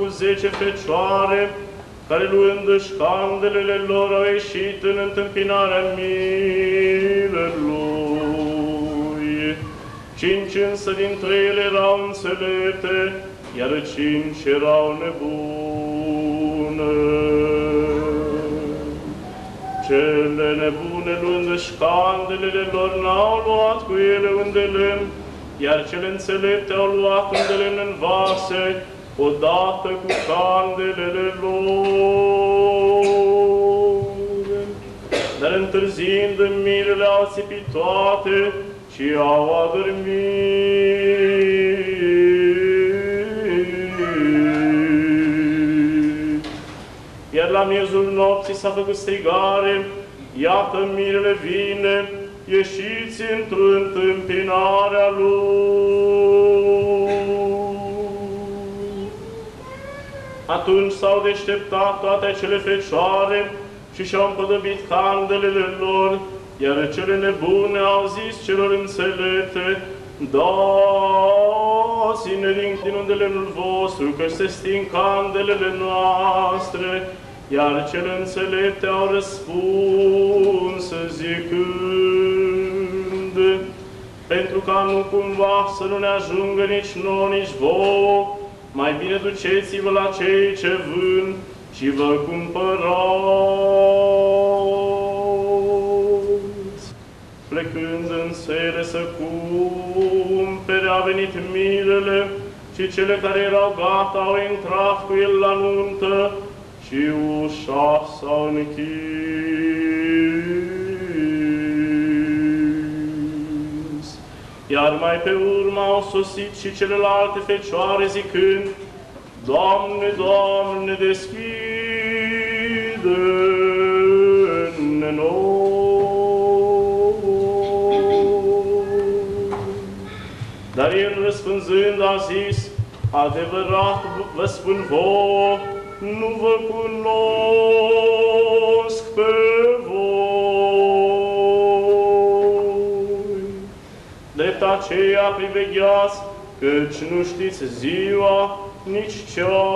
cu zece fecioare, care luându-și candelele lor au ieșit în întâmpinarea mirelui. Cinci însă dintre ele erau înțelepte, iar cinci erau nebune. Cele nebune luându-și candelele lor n-au luat cu ele un de lemn, iar cele înțelepte au luat un de lemn în vase, odată cu candelele lor. Dar întârziind în mirele au țipit toate și au adormit. Iar la miezul nopții s-a făcut strigare, iată mirele vine, ieșiți într-o întâmpinarea lui. Atunci s-au deșteptat toate acele fecioare și și-au împodobit candelele lor, iar cele nebune au zis celor înțelete, Dați-ne din, din unde lemnul vostru, că se sting candelele noastre, iar cele înțelepte au răspuns zicând, pentru ca nu cumva să nu ne ajungă nici nouă, nici vouă, mai bine duceți-vă la cei ce vând și vă cumpărați. Plecând în sere să cumpere, a venit mirele și cele care erau gata au intrat cu el la nuntă și ușa s-a închis. Iar mai pe urmă au sosit și celelalte fecioare zicând, Doamne, Doamne, deschide-ne Dar el răspunzând a zis, adevărat vă spun vouă, nu vă cunosc pe aceea privegheați, căci nu știți ziua, nici ceasul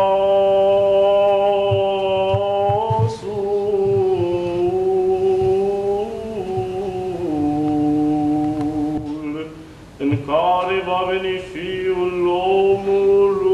în care va veni Fiul omului.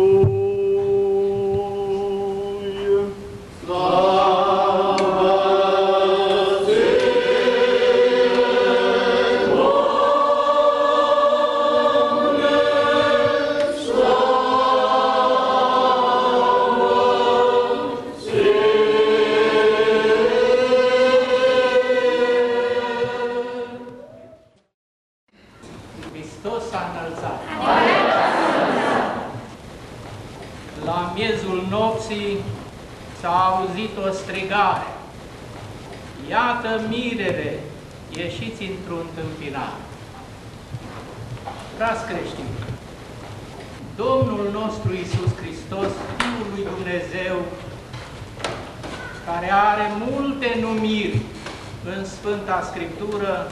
Sfânta Scriptură,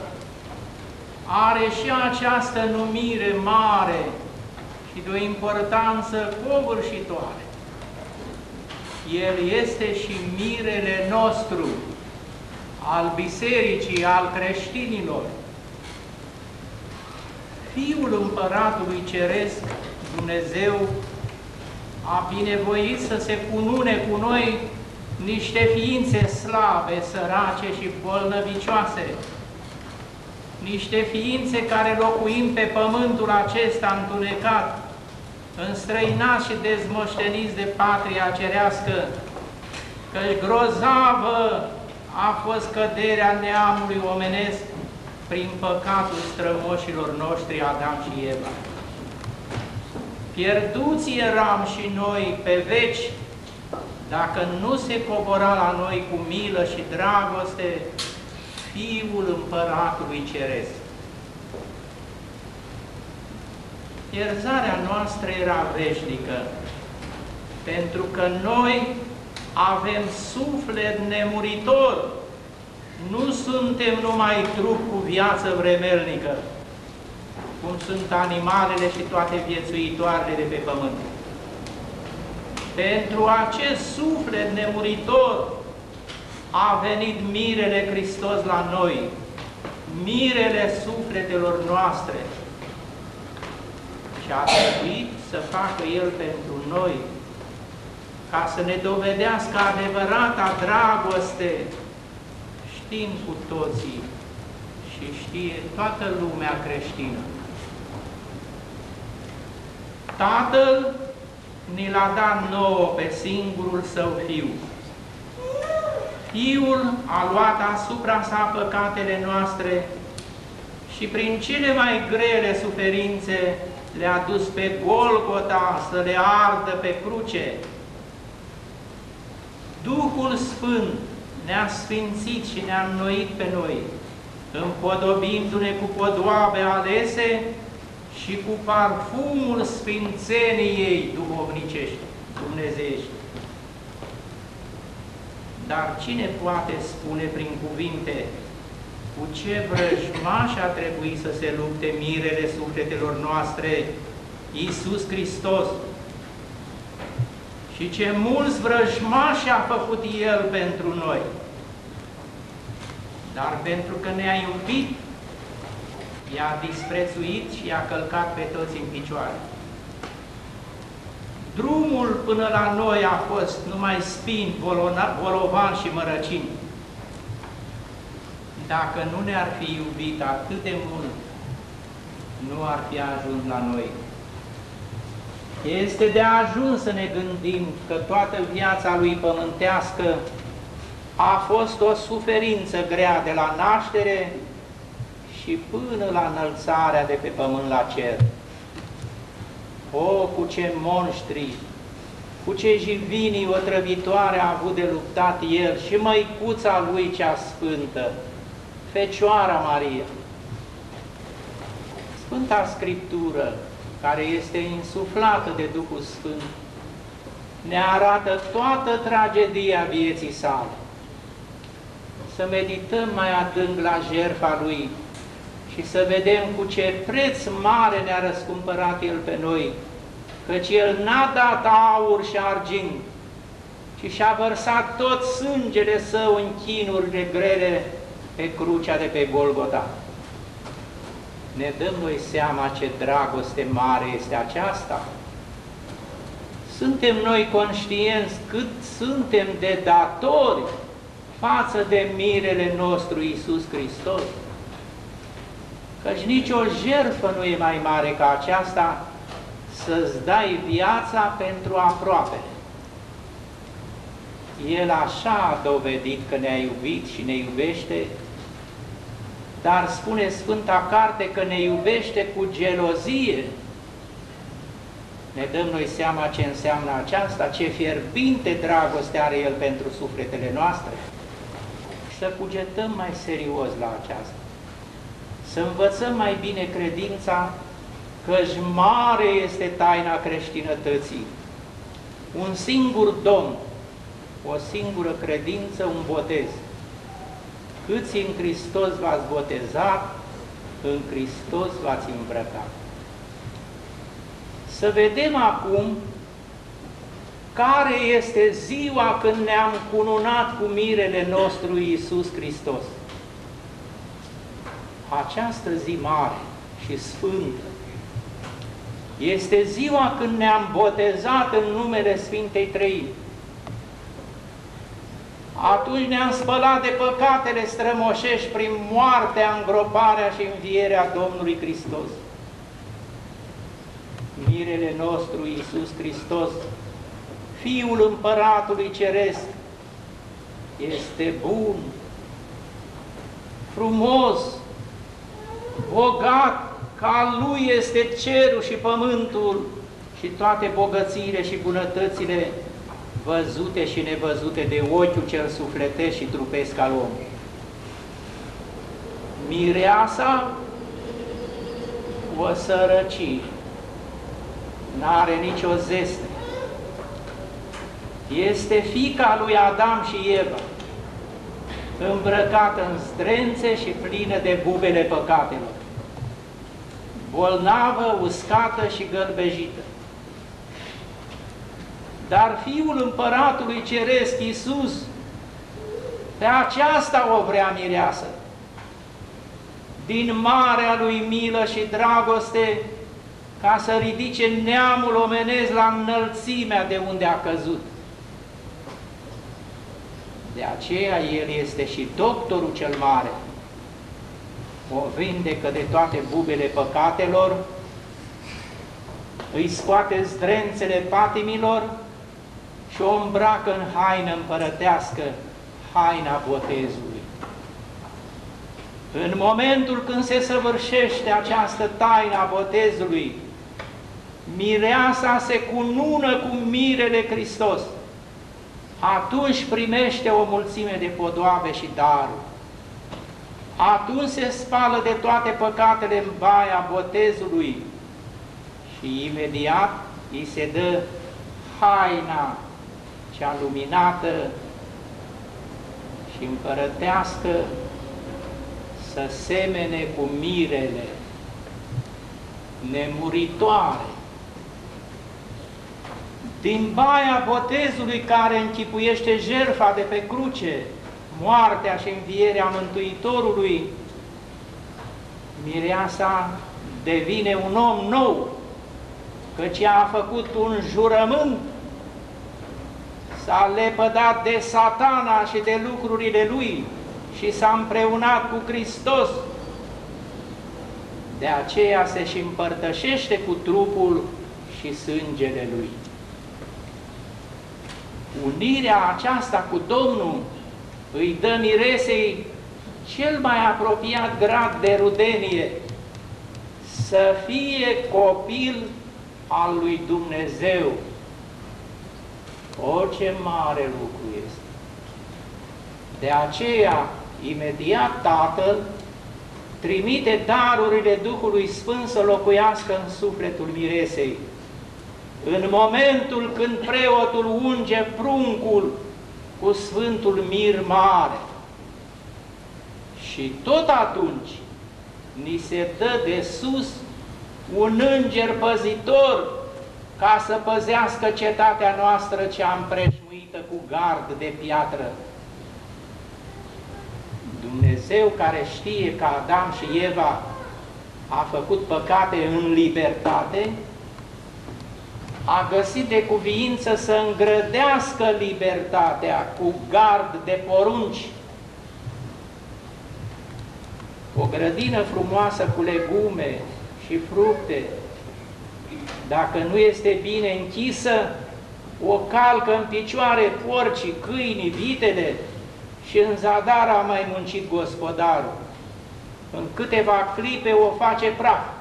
are și această numire mare și de o importanță covârșitoare. El este și mirele nostru, al bisericii, al creștinilor. Fiul Împăratului Ceresc, Dumnezeu, a binevoit să se cunune cu noi niște ființe slabe, sărace și bolnăvicioase, niște ființe care locuim pe pământul acesta întunecat, înstrăinați și dezmoșteniți de patria cerească, căci grozavă a fost căderea neamului omenesc prin păcatul strămoșilor noștri Adam și Eva. Pierduți eram și noi pe veci, dacă nu se cobora la noi cu milă și dragoste Fiul Împăratului Ceresc. Ierzarea noastră era veșnică, pentru că noi avem suflet nemuritor, nu suntem numai trup cu viață vremelnică. cum sunt animalele și toate viețuitoarele de pe pământ. Pentru acest suflet nemuritor a venit mirele Hristos la noi, mirele sufletelor noastre. Și a trebuit să facă El pentru noi, ca să ne dovedească adevărata dragoste, știm cu toții și știe toată lumea creștină. Tatăl ni l-a dat nouă pe singurul Său Fiu. Fiul a luat asupra sa păcatele noastre și prin cele mai grele suferințe le-a dus pe Golgota să le ardă pe cruce. Duhul Sfânt ne-a sfințit și ne-a înnoit pe noi, împodobindu-ne cu podoabe alese și cu parfumul sfințeniei duhovnicești, dumnezeiești. Dar cine poate spune prin cuvinte cu ce vrăjmaș a trebuit să se lupte mirele sufletelor noastre, Iisus Hristos, și ce mulți vrăjmași a făcut El pentru noi. Dar pentru că ne-a iubit, i-a disprețuit și i-a călcat pe toți în picioare. Drumul până la noi a fost numai spin, bolovan și mărăcini. Dacă nu ne-ar fi iubit atât de mult, nu ar fi ajuns la noi. Este de ajuns să ne gândim că toată viața lui pământească a fost o suferință grea de la naștere și până la înălțarea de pe pământ la cer. O, cu ce monștri, cu ce jivinii otrăvitoare a avut de luptat el și măicuța lui cea sfântă, Fecioara Maria. Sfânta Scriptură, care este insuflată de Duhul Sfânt, ne arată toată tragedia vieții sale. Să medităm mai adânc la jertfa Lui și să vedem cu ce preț mare ne-a răscumpărat El pe noi, căci El n-a dat aur și argint, ci și-a vărsat tot sângele Său în chinurile grele pe crucea de pe Golgota ne dăm noi seama ce dragoste mare este aceasta? Suntem noi conștienți cât suntem de datori față de mirele nostru Iisus Hristos? Căci nicio jertfă nu e mai mare ca aceasta să-ți dai viața pentru aproapele. El așa a dovedit că ne-a iubit și ne iubește dar spune Sfânta Carte că ne iubește cu gelozie. Ne dăm noi seama ce înseamnă aceasta, ce fierbinte dragoste are El pentru sufletele noastre. Și să cugetăm mai serios la aceasta. Să învățăm mai bine credința, căci mare este taina creștinătății. Un singur Domn, o singură credință, un botez câți în Hristos v-ați botezat, în Hristos v-ați îmbrăcat. Să vedem acum care este ziua când ne-am cununat cu mirele nostru Iisus Hristos. Această zi mare și sfântă este ziua când ne-am botezat în numele Sfintei Trăimi atunci ne-am spălat de păcatele strămoșești prin moartea, îngroparea și învierea Domnului Hristos. Mirele nostru, Iisus Hristos, Fiul Împăratului Ceresc, este bun, frumos, bogat, ca Lui este cerul și pământul și toate bogățiile și bunătățile văzute și nevăzute de ochiul cel sufletesc și trupesc al omului. Mireasa o sărăcie, n-are nicio zeste. Este fica lui Adam și Eva, îmbrăcată în zdrențe și plină de bubele păcatelor. bolnavă, uscată și gălbejită. Dar Fiul Împăratului Ceresc, Iisus, pe aceasta o vrea mireasă. Din marea lui milă și dragoste, ca să ridice neamul omenesc la înălțimea de unde a căzut. De aceea El este și doctorul cel mare. O vindecă de toate bubele păcatelor, îi scoate zdrențele patimilor și o îmbracă în haină împărătească, haina botezului. În momentul când se săvârșește această taină a botezului, mireasa se cunună cu mirele Hristos. Atunci primește o mulțime de podoabe și daruri. Atunci se spală de toate păcatele în baia botezului și imediat îi se dă haina cea luminată și împărătească să semene cu mirele nemuritoare. Din baia botezului care închipuiește jerfa de pe cruce, moartea și învierea Mântuitorului, mireasa devine un om nou, căci a făcut un jurământ s-a lepădat de satana și de lucrurile lui și s-a împreunat cu Hristos. De aceea se și împărtășește cu trupul și sângele lui. Unirea aceasta cu Domnul îi dă miresei cel mai apropiat grad de rudenie, să fie copil al lui Dumnezeu, o, ce mare lucru este! De aceea, imediat Tatăl trimite darurile Duhului Sfânt să locuiască în sufletul miresei. În momentul când preotul unge pruncul cu Sfântul Mir Mare. Și tot atunci ni se dă de sus un înger păzitor ca să păzească cetatea noastră cea împreșmuită cu gard de piatră. Dumnezeu care știe că Adam și Eva a făcut păcate în libertate, a găsit de cuviință să îngrădească libertatea cu gard de porunci. O grădină frumoasă cu legume și fructe, dacă nu este bine închisă, o calcă în picioare porcii, câinii, vitele și în zadar a mai muncit gospodarul. În câteva clipe o face praf.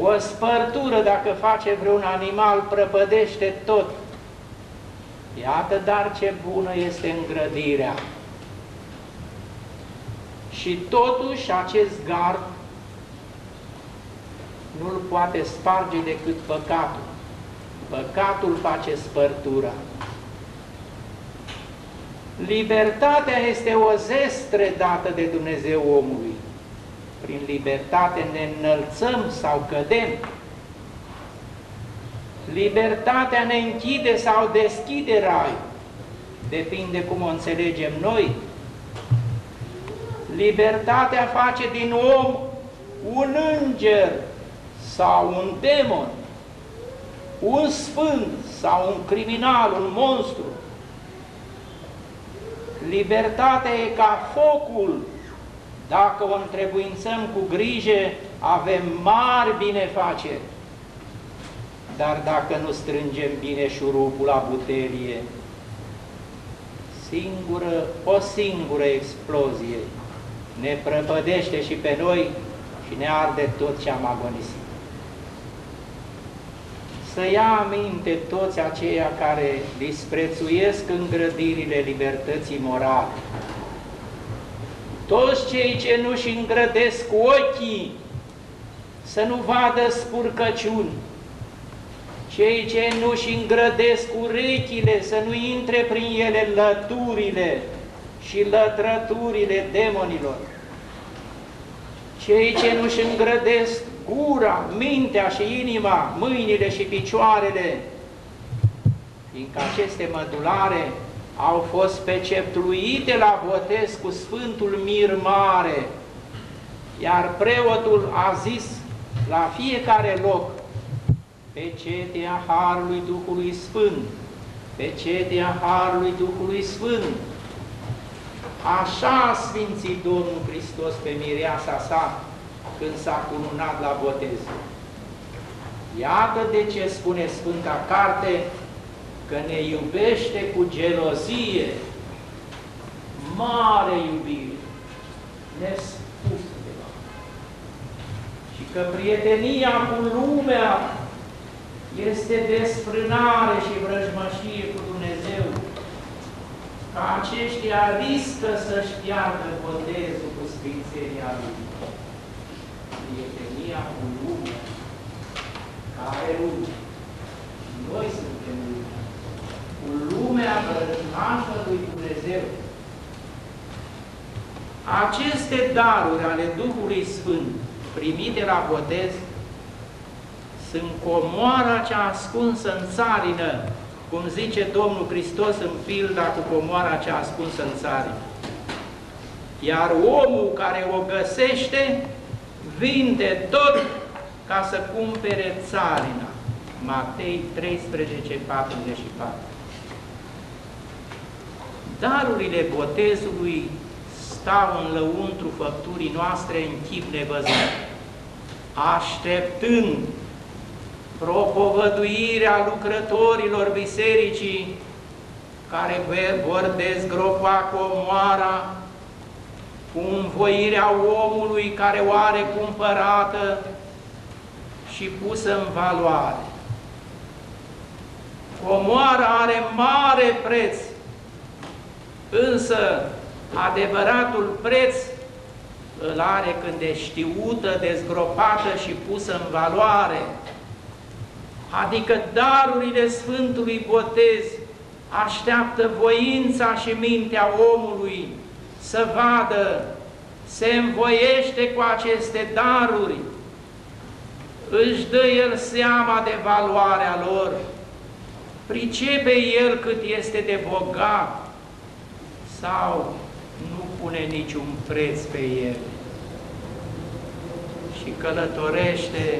O spărtură, dacă face vreun animal, prăpădește tot. Iată dar ce bună este îngrădirea. Și totuși acest gard nu-l poate sparge decât păcatul. Păcatul face spărtura. Libertatea este o zestre dată de Dumnezeu omului. Prin libertate ne înălțăm sau cădem. Libertatea ne închide sau deschide rai. Depinde cum o înțelegem noi. Libertatea face din om un înger sau un demon, un sfânt sau un criminal, un monstru. Libertatea e ca focul. Dacă o întrebuințăm cu grijă, avem mari binefaceri. Dar dacă nu strângem bine șurupul la butelie, singură, o singură explozie ne prăpădește și pe noi și ne arde tot ce am agonisit să ia aminte toți aceia care disprețuiesc îngrădirile libertății morale. Toți cei ce nu-și îngrădesc ochii să nu vadă spurcăciuni, cei ce nu-și îngrădesc urechile să nu intre prin ele lăturile și lătrăturile demonilor, cei ce nu-și îngrădesc gura, mintea și inima, mâinile și picioarele, fiindcă aceste mădulare au fost peceptluite la botez cu Sfântul Mir Mare, iar preotul a zis la fiecare loc, pe cetea Harului Duhului Sfânt, pe cetea Harului Duhului Sfânt. Așa a sfințit Domnul Hristos pe mireasa sa când s-a cununat la botez. Iată de ce spune Sfânta Carte că ne iubește cu gelozie, mare iubire, nespusă de Și că prietenia cu lumea este desfrânare și vrăjmășie cu Dumnezeu, că aceștia riscă să-și piardă botezul cu Sfințenia Lui. Prietenia cu lumea, care lume? Noi suntem lumea. Cu lumea vrăjmașă lui Dumnezeu. Aceste daruri ale Duhului Sfânt primite la botez sunt comoara cea ascunsă în țarină, cum zice Domnul Hristos în pilda cu comoara cea ascunsă în țarină. Iar omul care o găsește, vinde tot ca să cumpere țarina. Matei 13, 44. Darurile botezului stau în lăuntru făpturii noastre în chip nevăzut, așteptând propovăduirea lucrătorilor bisericii care vor dezgropa comoara cu învoirea omului care o are cumpărată și pusă în valoare. Comoara are mare preț, însă adevăratul preț îl are când e știută, dezgropată și pusă în valoare, adică darurile Sfântului Botez așteaptă voința și mintea omului să vadă, se învoiește cu aceste daruri, își dă el seama de valoarea lor, pricepe el cât este de bogat sau nu pune niciun preț pe el și călătorește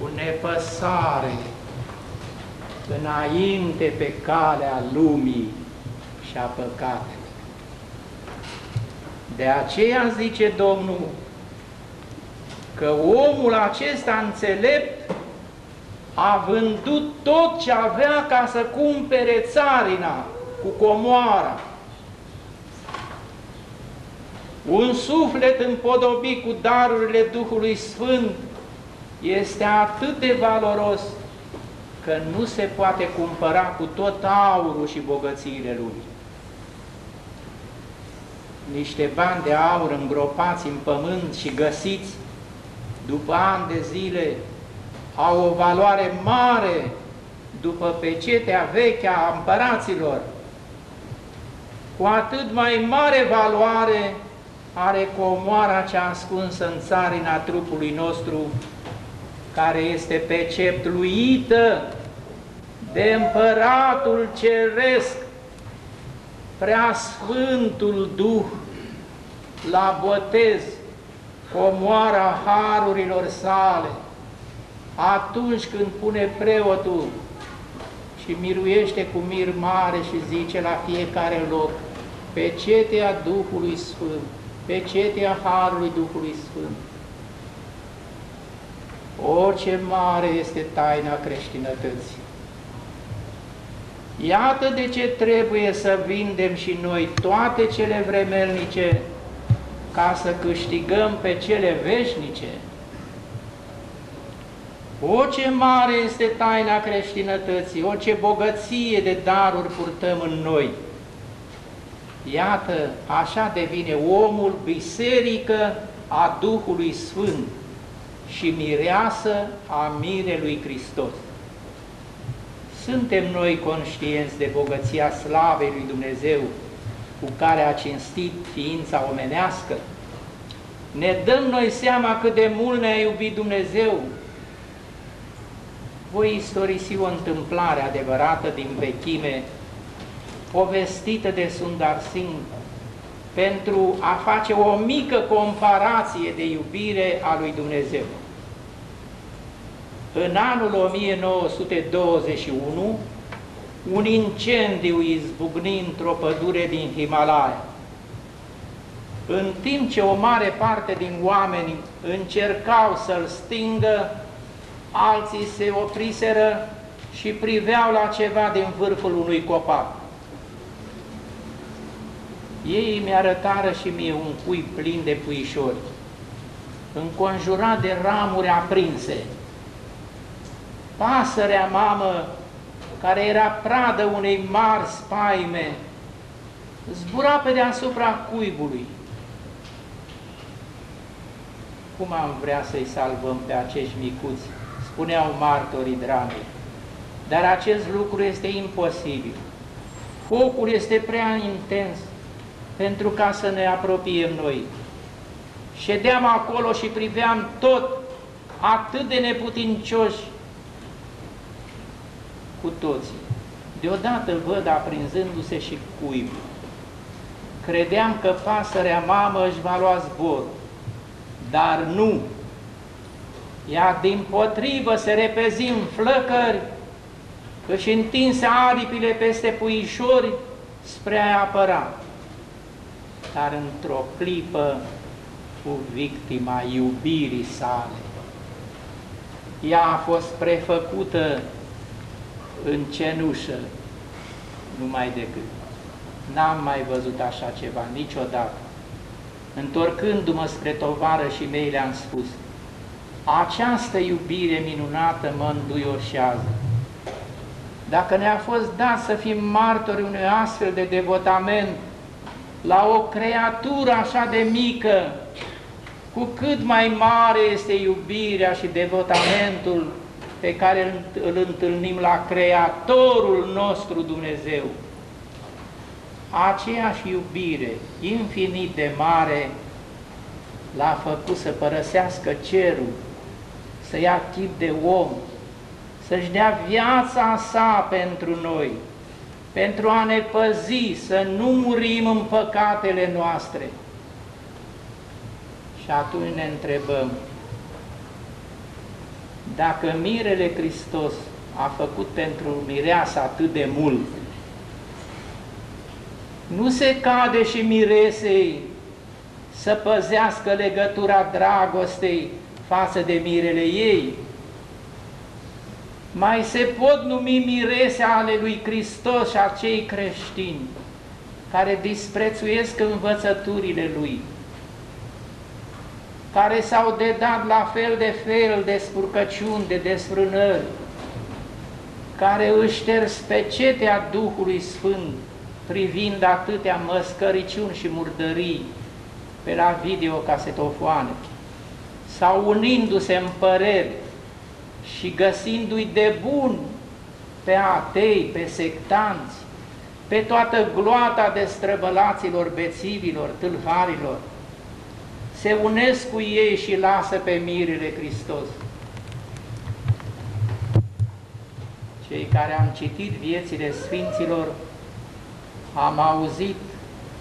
cu nepăsare înainte pe calea lumii și a păcatului. De aceea zice Domnul că omul acesta înțelept a vândut tot ce avea ca să cumpere țarina cu comoara. Un suflet împodobit cu darurile Duhului Sfânt este atât de valoros că nu se poate cumpăra cu tot aurul și bogățiile lui. Niște bani de aur îngropați în pământ și găsiți după ani de zile au o valoare mare după pecetea veche a împăraților. Cu atât mai mare valoare are comoara cea ascunsă în țarina trupului nostru, care este peceptluită de împăratul ceresc, prea Sfântul Duh, la botez, comoara harurilor sale, atunci când pune preotul și miruiește cu mir mare și zice la fiecare loc, pe cetea Duhului Sfânt, pe cetea Harului Duhului Sfânt. O, ce mare este taina creștinătății! Iată de ce trebuie să vindem și noi toate cele vremelnice ca să câștigăm pe cele veșnice. O, ce mare este taina creștinătății, o, ce bogăție de daruri purtăm în noi! Iată, așa devine omul biserică a Duhului Sfânt și mireasă a mirelui Hristos. Suntem noi conștienți de bogăția slavei lui Dumnezeu cu care a cinstit ființa omenească? ne dăm noi seama cât de mult ne-a iubit Dumnezeu. Voi istorisi o întâmplare adevărată din vechime, povestită de Sundar Singh, pentru a face o mică comparație de iubire a lui Dumnezeu. În anul 1921, un incendiu izbucni într-o pădure din Himalaya. În timp ce o mare parte din oameni încercau să-l stingă, alții se opriseră și priveau la ceva din vârful unui copac. Ei mi-arătară și mie un cui plin de puișori, înconjurat de ramuri aprinse. Pasărea mamă, care era pradă unei mari spaime, zbura pe deasupra cuibului. Cum am vrea să-i salvăm pe acești micuți, spuneau martorii dramei. Dar acest lucru este imposibil. Focul este prea intens pentru ca să ne apropiem noi. Ședeam acolo și priveam tot atât de neputincioși cu toții. Deodată văd aprinzându-se și cuibul. Credeam că pasărea mamă își va lua zbor, dar nu. Ea din potrivă se repezi în flăcări, își întinse aripile peste puișori spre a apăra dar într-o clipă cu victima iubirii sale. Ea a fost prefăcută în cenușă, numai decât. N-am mai văzut așa ceva niciodată. Întorcându-mă spre tovară și mei le-am spus, această iubire minunată mă înduioșează. Dacă ne-a fost dat să fim martori unui astfel de devotament, la o creatură așa de mică, cu cât mai mare este iubirea și devotamentul pe care îl întâlnim la Creatorul nostru Dumnezeu. Aceeași iubire infinit de mare l-a făcut să părăsească cerul, să ia chip de om, să-și dea viața sa pentru noi, pentru a ne păzi să nu murim în păcatele noastre. Și atunci ne întrebăm, dacă Mirele Hristos a făcut pentru mireasa atât de mult, nu se cade și miresei să păzească legătura dragostei față de mirele ei, mai se pot numi mirese ale lui Hristos și acei creștini care disprețuiesc învățăturile Lui, care s-au dedat la fel de fel de spurcăciuni, de desfrânări, care își șters pe cetea Duhului Sfânt, privind atâtea măscăriciuni și murdării pe la videocasetofoane, sau unindu-se în păreri și găsindu-i de bun pe atei, pe sectanți, pe toată gloata de străbălaților, bețivilor, tâlharilor, se unesc cu ei și lasă pe mirile Hristos. Cei care am citit viețile Sfinților, am auzit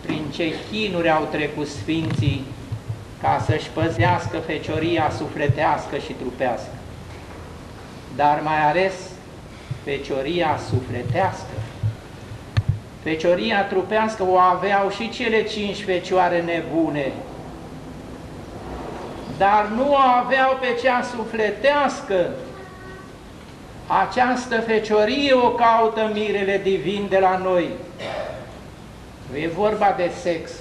prin ce chinuri au trecut Sfinții ca să-și păzească fecioria sufletească și trupească dar mai ales fecioria sufletească. Fecioria trupească o aveau și cele cinci fecioare nebune, dar nu o aveau pe cea sufletească. Această feciorie o caută mirele divin de la noi. E vorba de sex.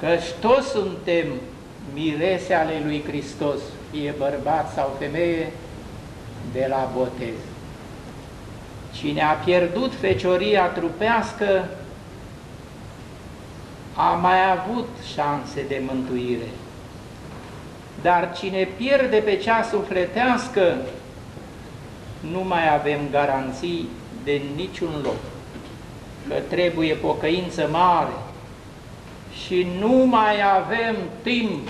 Căci toți suntem mirese ale lui Hristos fie bărbat sau femeie, de la botez. Cine a pierdut fecioria trupească, a mai avut șanse de mântuire. Dar cine pierde pe cea sufletească, nu mai avem garanții de niciun loc, că trebuie pocăință mare, și nu mai avem timp.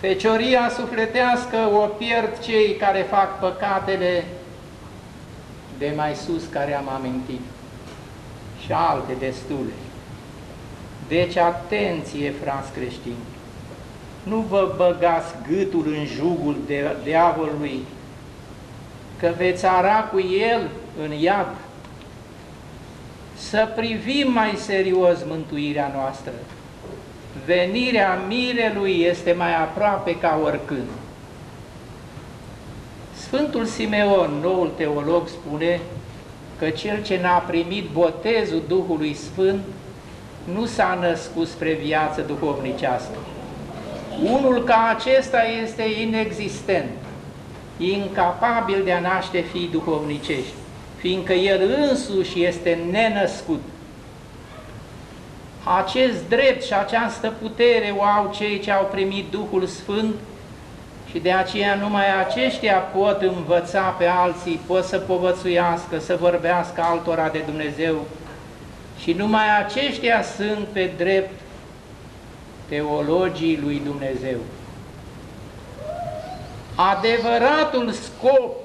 Fecioria sufletească o pierd cei care fac păcatele de mai sus care am amintit și alte destule. Deci atenție, frați creștini, nu vă băgați gâtul în jugul de diavolului, că veți ara cu el în iad. Să privim mai serios mântuirea noastră. Venirea mirelui este mai aproape ca oricând. Sfântul Simeon, noul teolog, spune că cel ce n-a primit botezul Duhului Sfânt nu s-a născut spre viață duhovnicească. Unul ca acesta este inexistent, incapabil de a naște fii duhovnicești, fiindcă el însuși este nenăscut. Acest drept și această putere o au cei ce au primit Duhul Sfânt și de aceea numai aceștia pot învăța pe alții, pot să povățuiască, să vorbească altora de Dumnezeu și numai aceștia sunt pe drept teologii lui Dumnezeu. Adevăratul scop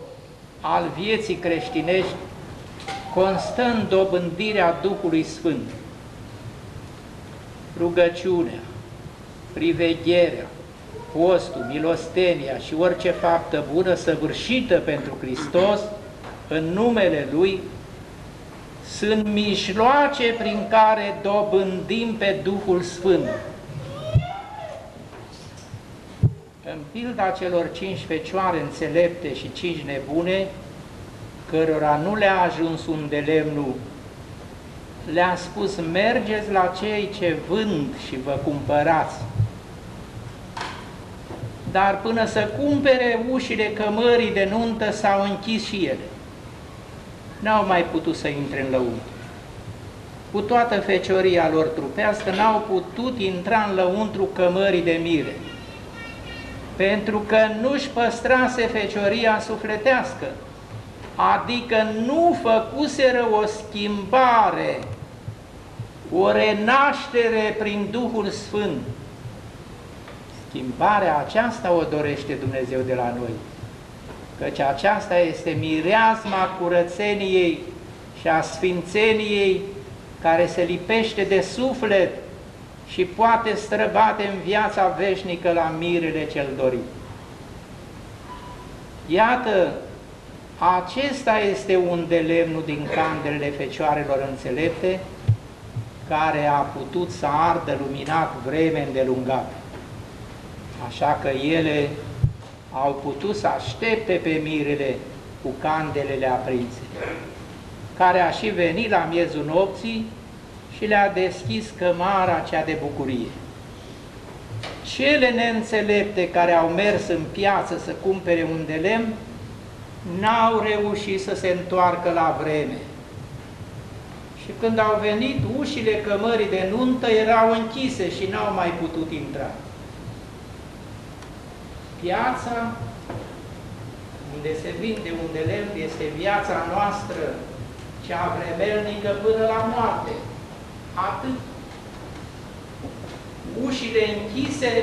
al vieții creștinești constă în dobândirea Duhului Sfânt. Rugăciunea, privegherea, postul, milostenia și orice faptă bună săvârșită pentru Hristos în numele Lui sunt mijloace prin care dobândim pe Duhul Sfânt. În pilda celor cinci fecioare înțelepte și cinci nebune, cărora nu le-a ajuns un de lemnul, le-a spus, mergeți la cei ce vând și vă cumpărați. Dar până să cumpere ușile cămării de nuntă s-au închis și ele. N-au mai putut să intre în lăuntru. Cu toată fecioria lor trupească, n-au putut intra în lăuntru cămării de mire pentru că nu-și păstrase fecioria sufletească, adică nu făcuseră o schimbare, o renaștere prin Duhul Sfânt. Schimbarea aceasta o dorește Dumnezeu de la noi, căci aceasta este mireazma curățeniei și a sfințeniei care se lipește de suflet și poate străbate în viața veșnică la mirele cel dorit. Iată, acesta este un de lemnul din candelele fecioarelor înțelepte, care a putut să ardă luminat vreme îndelungată. Așa că ele au putut să aștepte pe mirele cu candelele aprinse, care a și venit la miezul nopții și le-a deschis cămara cea de bucurie. Cele neînțelepte care au mers în piață să cumpere un de lemn, n-au reușit să se întoarcă la vreme. Și când au venit, ușile cămării de nuntă erau închise și n-au mai putut intra. Piața unde se vinde un de lemn este viața noastră, cea vremelnică până la moarte. Atât. Ușile închise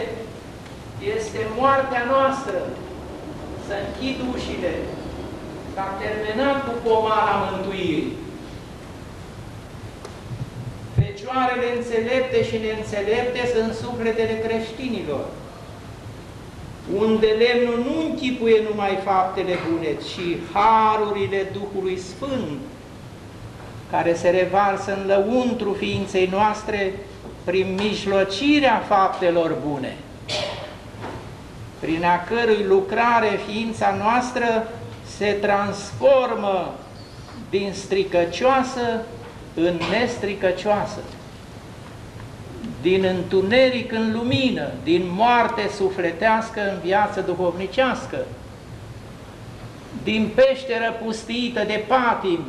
este moartea noastră. Să închid ușile. S-a terminat cu pomara mântuirii. Fecioarele înțelepte și neînțelepte sunt sufletele creștinilor, unde lemnul nu închipuie numai faptele bune, ci harurile Duhului Sfânt, care se revarsă în lăuntru ființei noastre prin mijlocirea faptelor bune, prin a cărui lucrare ființa noastră se transformă din stricăcioasă în nestricăcioasă, din întuneric în lumină, din moarte sufletească în viață duhovnicească, din peșteră pustită de patimi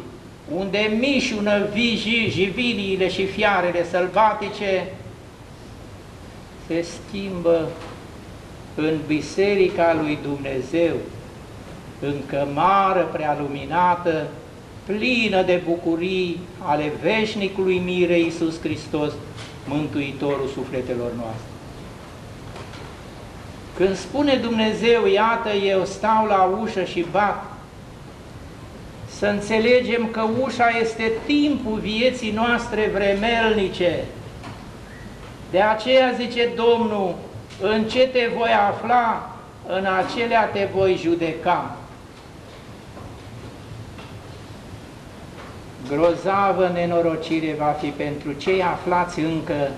unde mișună vijii, jiviniile și fiarele sălbatice, se schimbă în Biserica lui Dumnezeu, în cămară prea luminată, plină de bucurii ale veșnicului mire Iisus Hristos, Mântuitorul sufletelor noastre. Când spune Dumnezeu, iată, eu stau la ușă și bat, să înțelegem că ușa este timpul vieții noastre vremelnice. De aceea zice Domnul, în ce te voi afla, în acelea te voi judeca. Grozavă nenorocire va fi pentru cei aflați încă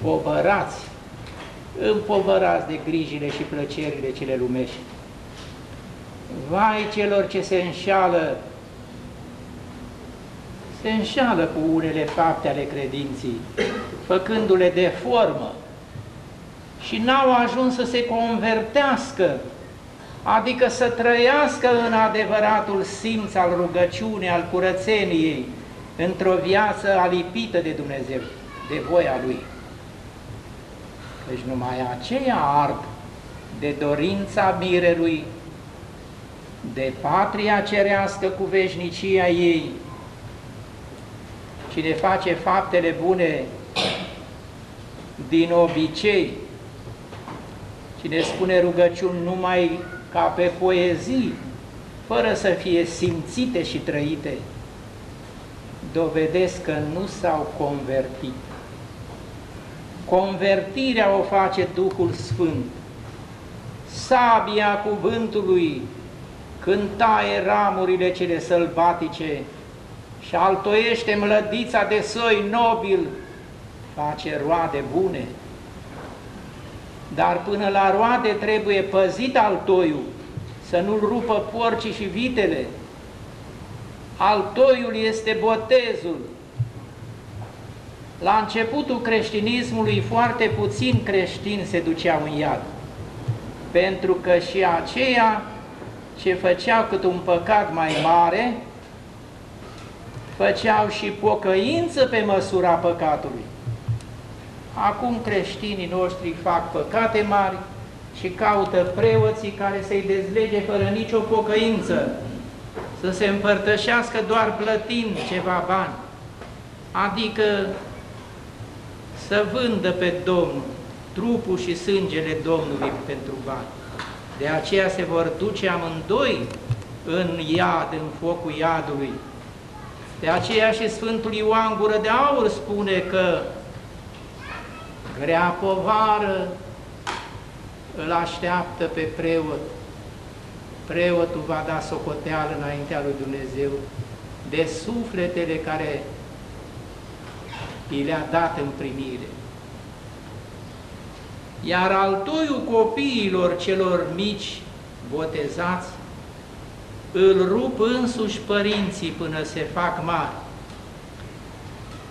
împovărați, împovărați de grijile și plăcerile cele lumești. Vai celor ce se înșală, se înșală cu unele fapte ale credinții, făcându-le de formă și n-au ajuns să se convertească, adică să trăiască în adevăratul simț al rugăciunii, al curățeniei, într-o viață alipită de Dumnezeu, de voia Lui. Deci numai aceia ard de dorința mirelui de patria cerească cu veșnicia ei. Cine face faptele bune din obicei, cine spune rugăciuni numai ca pe poezii, fără să fie simțite și trăite, dovedesc că nu s-au convertit. Convertirea o face Duhul Sfânt. Sabia cuvântului când taie ramurile cele sălbatice și altoiește mlădița de soi nobil, face roade bune. Dar până la roade trebuie păzit altoiul, să nu-l rupă porcii și vitele. Altoiul este botezul. La începutul creștinismului foarte puțin creștini se duceau în iad, pentru că și aceia ce făceau cât un păcat mai mare, făceau și pocăință pe măsura păcatului. Acum creștinii noștri fac păcate mari și caută preoții care să-i dezlege fără nicio pocăință, să se împărtășească doar plătind ceva bani, adică să vândă pe Domnul trupul și sângele Domnului pentru bani. De aceea se vor duce amândoi în iad, în focul iadului. De aceea și Sfântul Ioan Gură de Aur spune că grea povară îl așteaptă pe preot. Preotul va da socoteală înaintea lui Dumnezeu de sufletele care i le-a dat în primire. Iar altoiul copiilor celor mici botezați îl rup însuși părinții până se fac mari,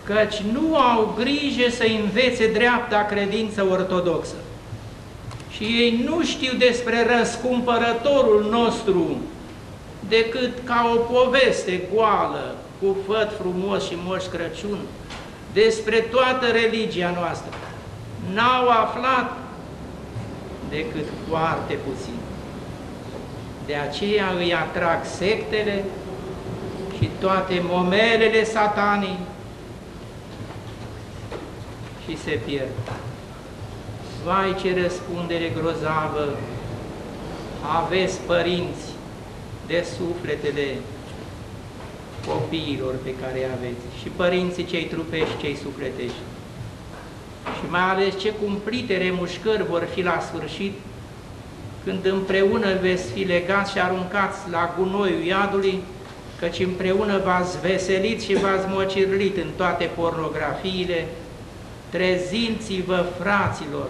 căci nu au grijă să învețe dreapta credință ortodoxă. Și ei nu știu despre răscumpărătorul nostru decât ca o poveste goală, cu făt frumos și moș Crăciun, despre toată religia noastră. N-au aflat decât foarte puțin. De aceea îi atrag sectele și toate momelele satanii și se pierd. Vai ce răspundere grozavă aveți părinți de sufletele copiilor pe care aveți și părinții cei trupești, cei sufletești și mai ales ce cumplite remușcări vor fi la sfârșit, când împreună veți fi legați și aruncați la gunoiul iadului, căci împreună v-ați veselit și v-ați mocirlit în toate pornografiile, treziți-vă, fraților,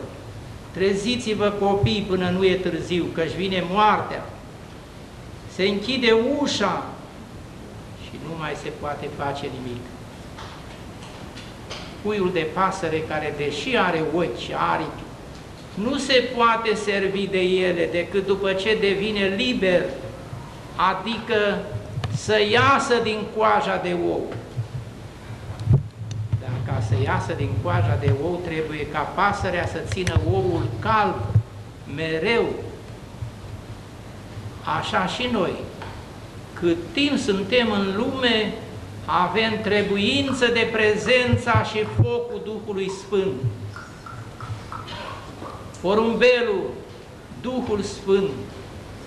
treziți-vă copii până nu e târziu, căci vine moartea, se închide ușa și nu mai se poate face nimic. Puiul de pasăre care, deși are ochi și aripi, nu se poate servi de ele decât după ce devine liber, adică să iasă din coaja de ou. Dar ca să iasă din coaja de ou, trebuie ca pasărea să țină oul calb, mereu. Așa și noi. cât timp suntem în lume, avem trebuință de prezența și focul Duhului Sfânt. Porumbelul, Duhul Sfânt,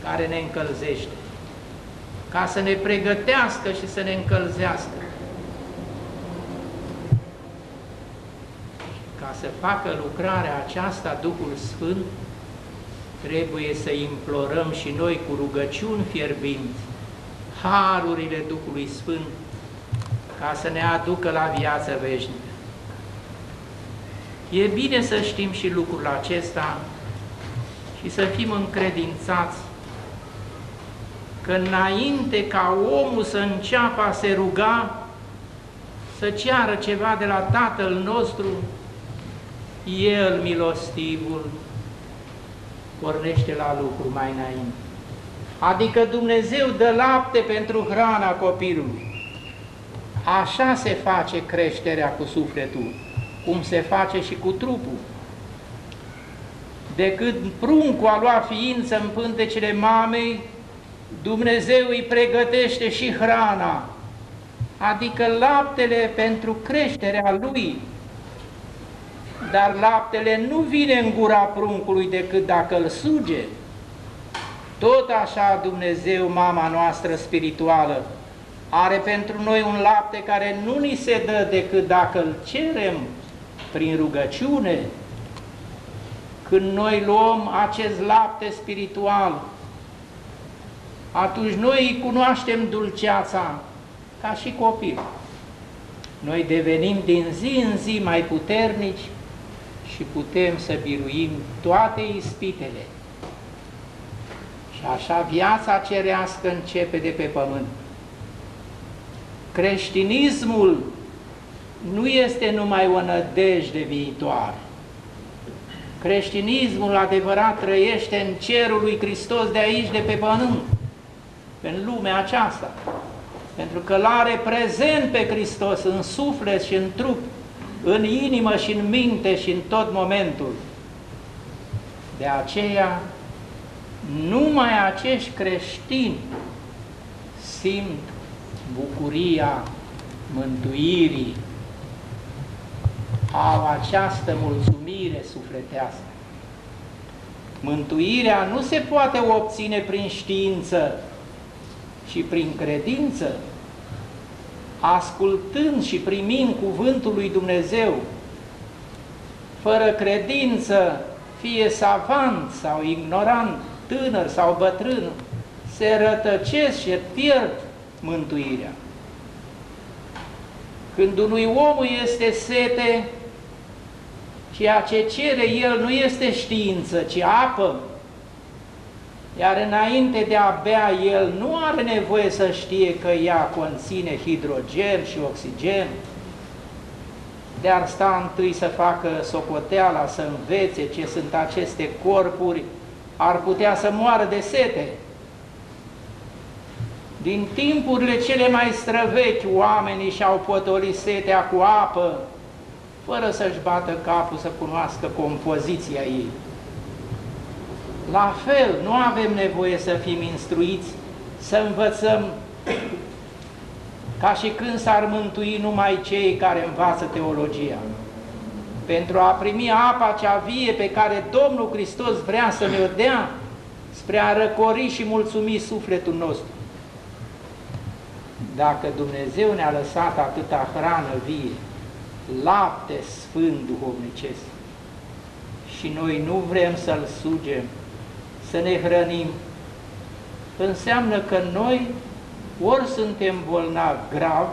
care ne încălzește, ca să ne pregătească și să ne încălzească. Ca să facă lucrarea aceasta Duhul Sfânt, trebuie să implorăm și noi cu rugăciuni fierbinți harurile Duhului Sfânt ca să ne aducă la viață veșnică. E bine să știm și lucrul acesta și să fim încredințați că înainte ca omul să înceapă a se ruga, să ceară ceva de la Tatăl nostru, El, milostivul, pornește la lucru mai înainte. Adică Dumnezeu dă lapte pentru hrana copilului. Așa se face creșterea cu sufletul, cum se face și cu trupul. Decât pruncul a luat ființă în pântecele mamei, Dumnezeu îi pregătește și hrana, adică laptele pentru creșterea lui. Dar laptele nu vine în gura pruncului decât dacă îl suge. Tot așa Dumnezeu, mama noastră spirituală, are pentru noi un lapte care nu ni se dă decât dacă îl cerem prin rugăciune. Când noi luăm acest lapte spiritual, atunci noi îi cunoaștem dulceața ca și copil. Noi devenim din zi în zi mai puternici și putem să biruim toate ispitele. Și așa viața cerească începe de pe pământ. Creștinismul nu este numai o nădejde viitoare. Creștinismul adevărat trăiește în cerul lui Hristos de aici, de pe pământ, în lumea aceasta. Pentru că l-are prezent pe Hristos în suflet și în trup, în inimă și în minte și în tot momentul. De aceea, numai acești creștini simt bucuria mântuirii, au această mulțumire sufletească. Mântuirea nu se poate obține prin știință, ci prin credință, ascultând și primind cuvântul lui Dumnezeu, fără credință, fie savant sau ignorant, tânăr sau bătrân, se rătăcesc și pierd mântuirea. Când unui om este sete, ceea ce cere el nu este știință, ci apă, iar înainte de a bea, el nu are nevoie să știe că ea conține hidrogen și oxigen, de ar sta întâi să facă socoteala, să învețe ce sunt aceste corpuri, ar putea să moară de sete. Din timpurile cele mai străvechi, oamenii și-au potolit setea cu apă, fără să-și bată capul să cunoască compoziția ei. La fel, nu avem nevoie să fim instruiți, să învățăm ca și când s-ar mântui numai cei care învață teologia. Pentru a primi apa cea vie pe care Domnul Hristos vrea să ne-o dea, spre a răcori și mulțumi sufletul nostru. Dacă Dumnezeu ne-a lăsat atâta hrană vie, lapte sfânt duhovnicesc, și noi nu vrem să-L sugem, să ne hrănim, înseamnă că noi ori suntem bolnavi grav,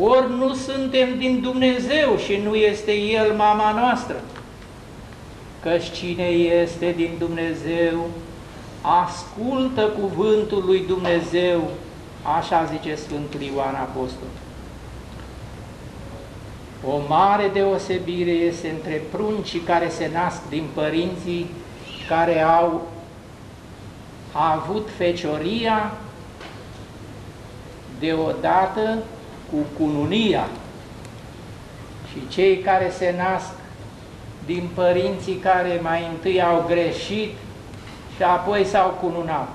ori nu suntem din Dumnezeu și nu este El mama noastră. Căci cine este din Dumnezeu, ascultă cuvântul lui Dumnezeu, așa zice Sfântul Ioan Apostol. O mare deosebire este între pruncii care se nasc din părinții care au avut fecioria deodată cu cununia și cei care se nasc din părinții care mai întâi au greșit și apoi s-au cununat.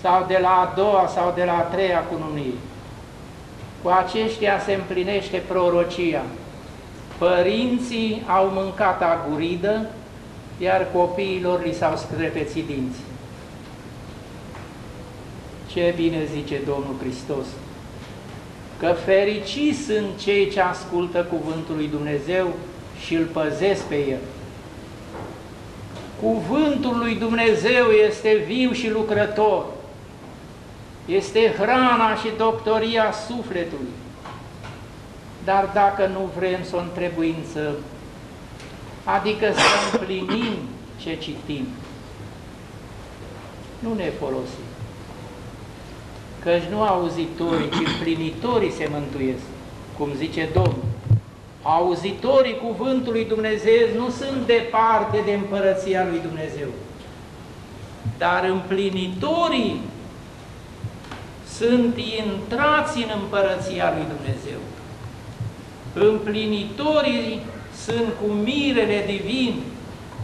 sau de la a doua sau de la a treia cununie. Cu aceștia se împlinește prorocia. Părinții au mâncat aguridă, iar copiilor li s-au screpețit dinții. Ce bine zice Domnul Hristos! Că fericiți sunt cei ce ascultă cuvântul lui Dumnezeu și îl păzesc pe el. Cuvântul lui Dumnezeu este viu și lucrător, este hrana și doctoria sufletului. Dar dacă nu vrem să o întrebuințăm, adică să împlinim ce citim, nu ne folosim. Căci nu auzitorii, ci împlinitorii se mântuiesc, cum zice Domnul. Auzitorii cuvântului Dumnezeu nu sunt departe de împărăția lui Dumnezeu, dar împlinitorii sunt intrați în împărăția lui Dumnezeu. Împlinitorii sunt cu mirele divin,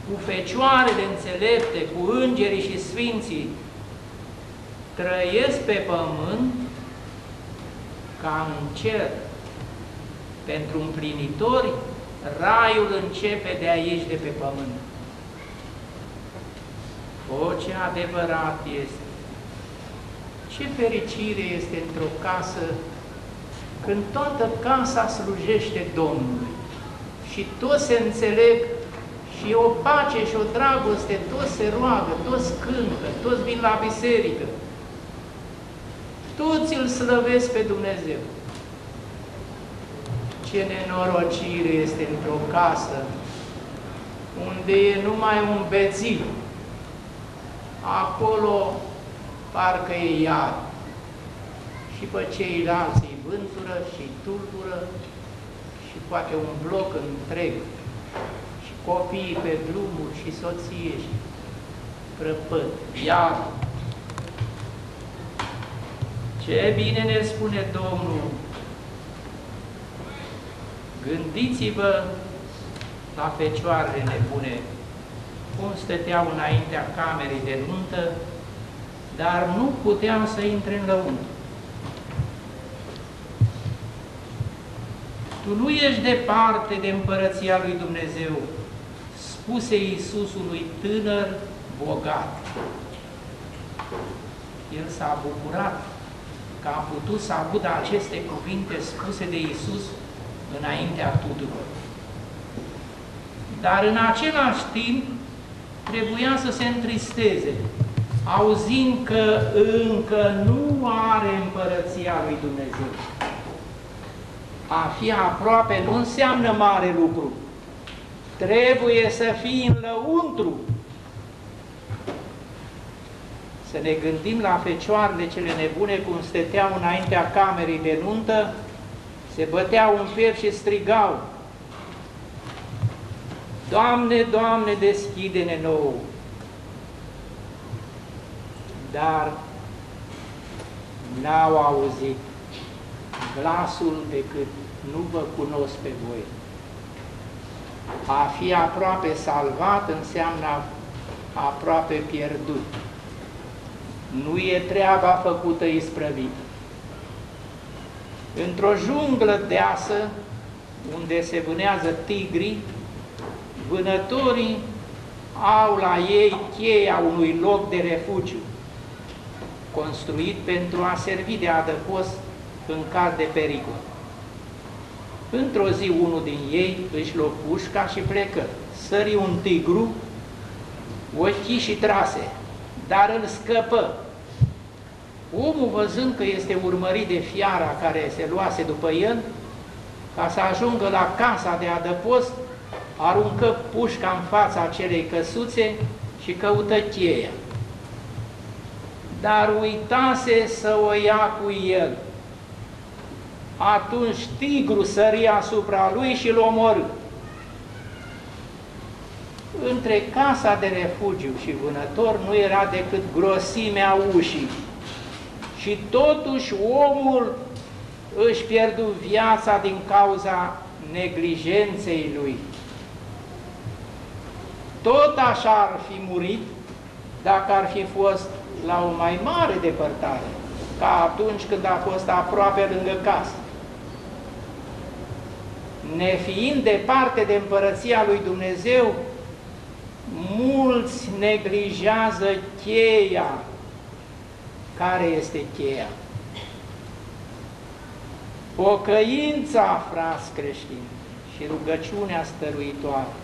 cu fecioarele înțelepte, cu îngerii și sfinții, trăiesc pe pământ ca în cer. Pentru împlinitori, raiul începe de aici, de pe pământ. O, ce adevărat este! Ce fericire este într-o casă când toată casa slujește Domnului și toți se înțeleg și o pace și o dragoste, toți se roagă, toți cântă, toți vin la biserică, toți îl slăvesc pe Dumnezeu. Ce nenorocire este într-o casă unde e numai un bețiv. Acolo parcă e iad. Și pe ceilalți îi vântură și tulbură și poate un bloc întreg. Și copiii pe drumuri și soție și prăpăt, iad. Ce bine ne spune Domnul! Gândiți-vă la fecioarele nebune, cum stăteau înaintea camerei de nuntă, dar nu puteau să intre în lăuntru. Tu nu ești departe de împărăția lui Dumnezeu, spuse Iisusului tânăr bogat. El s-a bucurat că a putut să audă aceste cuvinte spuse de Iisus înaintea tuturor. Dar în același timp trebuia să se întristeze, auzind că încă nu are împărăția lui Dumnezeu. A fi aproape nu înseamnă mare lucru. Trebuie să fii în lăuntru să ne gândim la fecioarele cele nebune cum stăteau înaintea camerei de nuntă, se băteau în fier și strigau, Doamne, Doamne, deschide-ne nou! Dar n-au auzit glasul decât nu vă cunosc pe voi. A fi aproape salvat înseamnă aproape pierdut nu e treaba făcută isprăvit. Într-o junglă deasă, unde se vânează tigri, vânătorii au la ei cheia unui loc de refugiu, construit pentru a servi de adăpost în caz de pericol. Într-o zi unul din ei își lua pușca și plecă. Sări un tigru, ochii și trase, dar îl scăpă. Omul, văzând că este urmărit de fiara care se luase după el, ca să ajungă la casa de adăpost, aruncă pușca în fața acelei căsuțe și căută cheia. Dar uitase să o ia cu el. Atunci tigru sări asupra lui și-l omorâ între casa de refugiu și vânător nu era decât grosimea ușii. Și totuși omul își pierdu viața din cauza neglijenței lui. Tot așa ar fi murit dacă ar fi fost la o mai mare depărtare, ca atunci când a fost aproape lângă casă. Nefiind departe de împărăția lui Dumnezeu, mulți neglijează cheia. Care este cheia? Pocăința, frați creștini, și rugăciunea stăruitoare.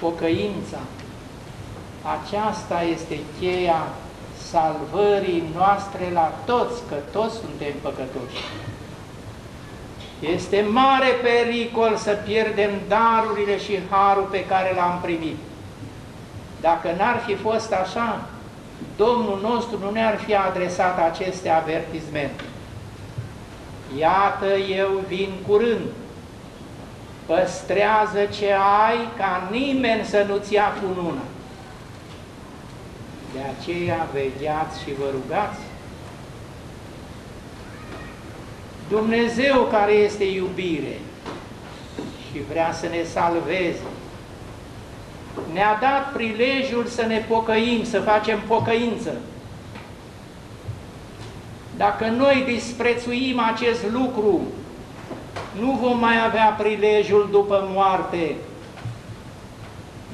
Pocăința, aceasta este cheia salvării noastre la toți, că toți suntem păcătoși. Este mare pericol să pierdem darurile și harul pe care l-am primit. Dacă n-ar fi fost așa, Domnul nostru nu ne-ar fi adresat aceste avertizmente. Iată, eu vin curând, păstrează ce ai ca nimeni să nu-ți ia cununa. De aceea vegheați și vă rugați. Dumnezeu care este iubire și vrea să ne salveze, ne-a dat prilejul să ne pocăim, să facem pocăință. Dacă noi disprețuim acest lucru, nu vom mai avea prilejul după moarte.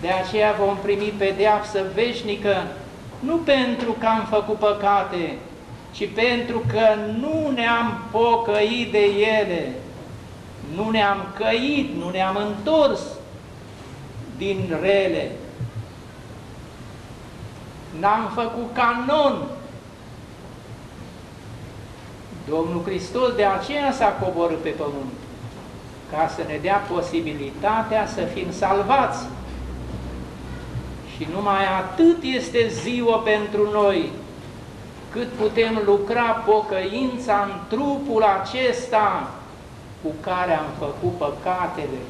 De aceea vom primi pedeapsă veșnică, nu pentru că am făcut păcate, ci pentru că nu ne-am pocăit de ele, nu ne-am căit, nu ne-am întors din rele. N-am făcut canon. Domnul Hristos de aceea s-a coborât pe pământ, ca să ne dea posibilitatea să fim salvați. Și numai atât este ziua pentru noi, cât putem lucra pocăința în trupul acesta cu care am făcut păcatele.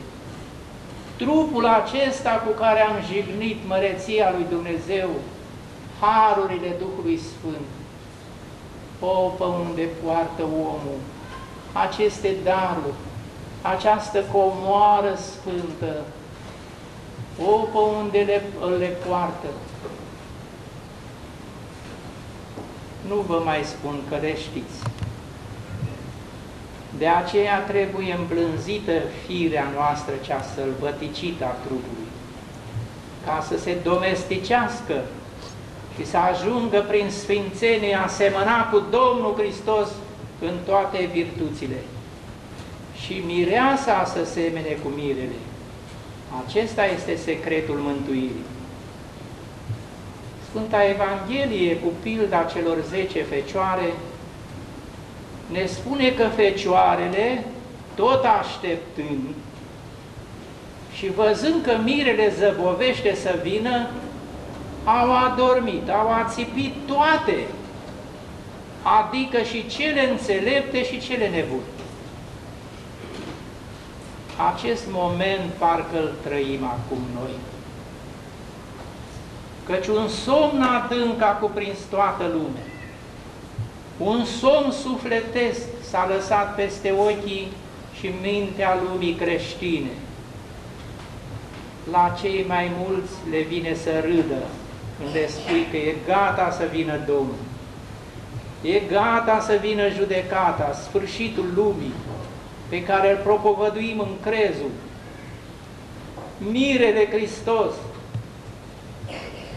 Trupul acesta cu care am jignit măreția lui Dumnezeu, harurile Duhului Sfânt. O, pe unde poartă omul aceste daruri, această comoară sfântă, o, pe unde le, le poartă. Nu vă mai spun că le știți. De aceea trebuie îmblânzită firea noastră cea sălbăticită a trupului, ca să se domesticească și să ajungă prin sfințenie asemăna cu Domnul Hristos în toate virtuțile. Și mireasa să semene cu mirele. Acesta este secretul mântuirii. Sfânta Evanghelie cu pilda celor zece fecioare ne spune că fecioarele, tot așteptând și văzând că mirele zăbovește să vină, au adormit, au ațipit toate, adică și cele înțelepte și cele nebune. Acest moment parcă îl trăim acum noi. Căci un somn adânc a cuprins toată lumea. Un somn sufletesc s-a lăsat peste ochii și mintea lumii creștine. La cei mai mulți le vine să râdă când le spui că e gata să vină Domnul. E gata să vină judecata, sfârșitul lumii, pe care îl propovăduim în crezul. Mirele Hristos,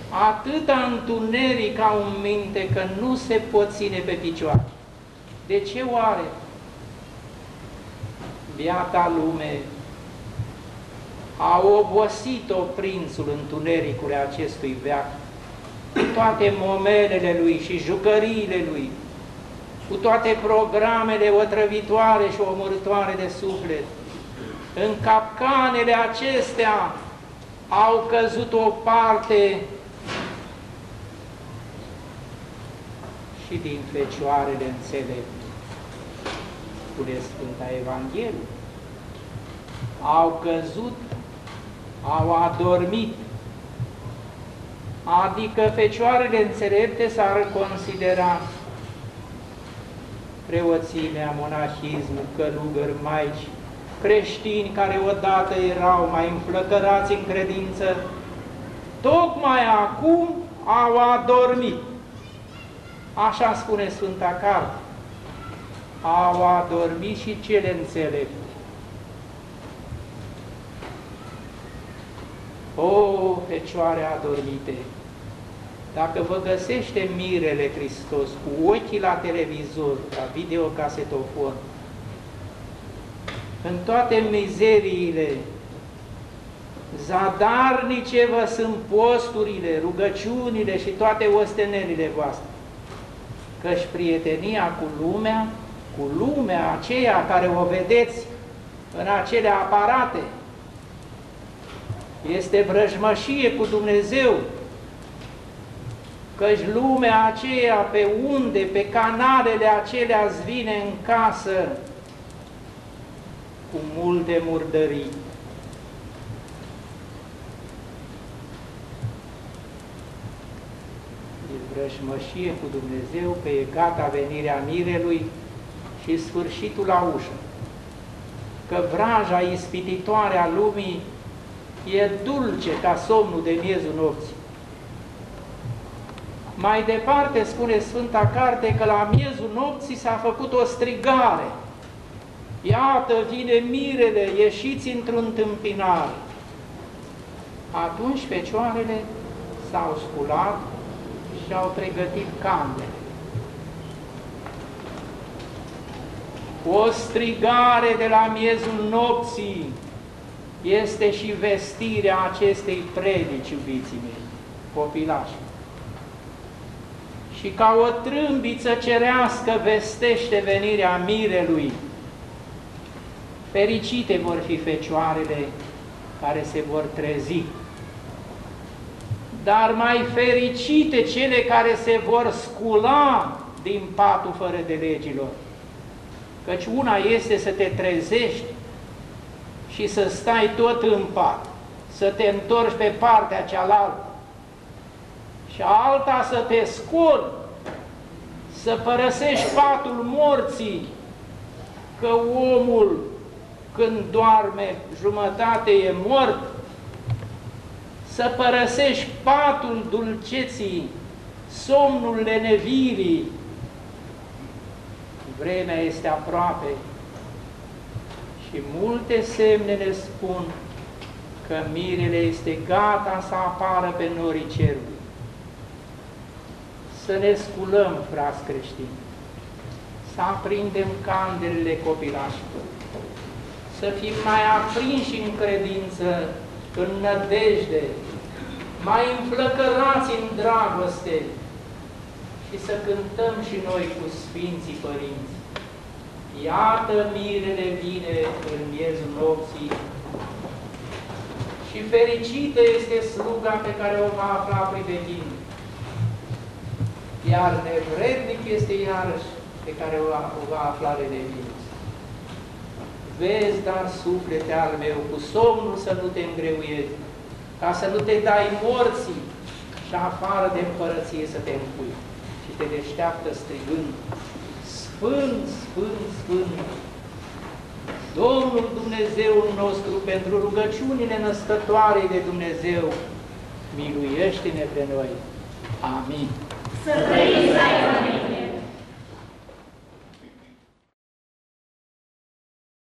atâta întuneric au în minte că nu se pot ține pe picioare. De ce oare? Biata lume a obosit-o prințul întunericului acestui veac, cu toate momelele lui și jucăriile lui, cu toate programele otrăvitoare și omorătoare de suflet. În capcanele acestea au căzut o parte și din fecioarele înțelepte. Spune Sfânta Evanghelie. Au căzut, au adormit, adică fecioarele înțelepte s-ar considera preoțimea, monahismul, călugări, maici, creștini care odată erau mai înflăcărați în credință, tocmai acum au adormit. Așa spune Sfânta Carte. Au adormit și cele înțelepte. O, Fecioare adormite! Dacă vă găsește mirele Hristos cu ochii la televizor, la videocasetofon, în toate mizeriile, zadarnice vă sunt posturile, rugăciunile și toate ostenelile voastre. Căci prietenia cu lumea, cu lumea aceea care o vedeți în acele aparate, este vrăjmășie cu Dumnezeu, căci lumea aceea pe unde, pe canalele acelea îți vine în casă cu multe murdării. E vrăjmășie cu Dumnezeu că e gata venirea mirelui și sfârșitul la ușă. Că vraja ispititoare a lumii e dulce ca somnul de miezul nopții. Mai departe spune Sfânta Carte că la miezul nopții s-a făcut o strigare. Iată, vine mirele, ieșiți într-un întâmpinare. Atunci fecioarele s-au sculat și au pregătit candele. O strigare de la miezul nopții este și vestirea acestei predici, iubiții mei, copilași și ca o trâmbiță cerească vestește venirea mirelui. Fericite vor fi fecioarele care se vor trezi, dar mai fericite cele care se vor scula din patul fără de legilor. Căci una este să te trezești și să stai tot în pat, să te întorci pe partea cealaltă, și alta să te scoli, să părăsești patul morții, că omul când doarme jumătate e mort, să părăsești patul dulceții, somnul lenevirii. Vremea este aproape și multe semne ne spun că mirele este gata să apară pe norii cerului să ne sculăm, frați creștini, să aprindem candelele copilașilor, să fim mai aprinși în credință, în nădejde, mai înflăcărați în dragoste și să cântăm și noi cu Sfinții Părinți. Iată mirele vine în miezul nopții și fericită este sluga pe care o va afla priveghind iar nevrednic este iarăși pe care o, o va afla renevință. Vezi, dar suflete al meu, cu somnul să nu te îngreuiezi, ca să nu te dai morții și afară de împărăție să te împui. Și te deșteaptă strigând, Sfânt, Sfânt, Sfânt, Domnul Dumnezeu nostru, pentru rugăciunile născătoare de Dumnezeu, miluiește-ne pe noi. Amin. Să trăiți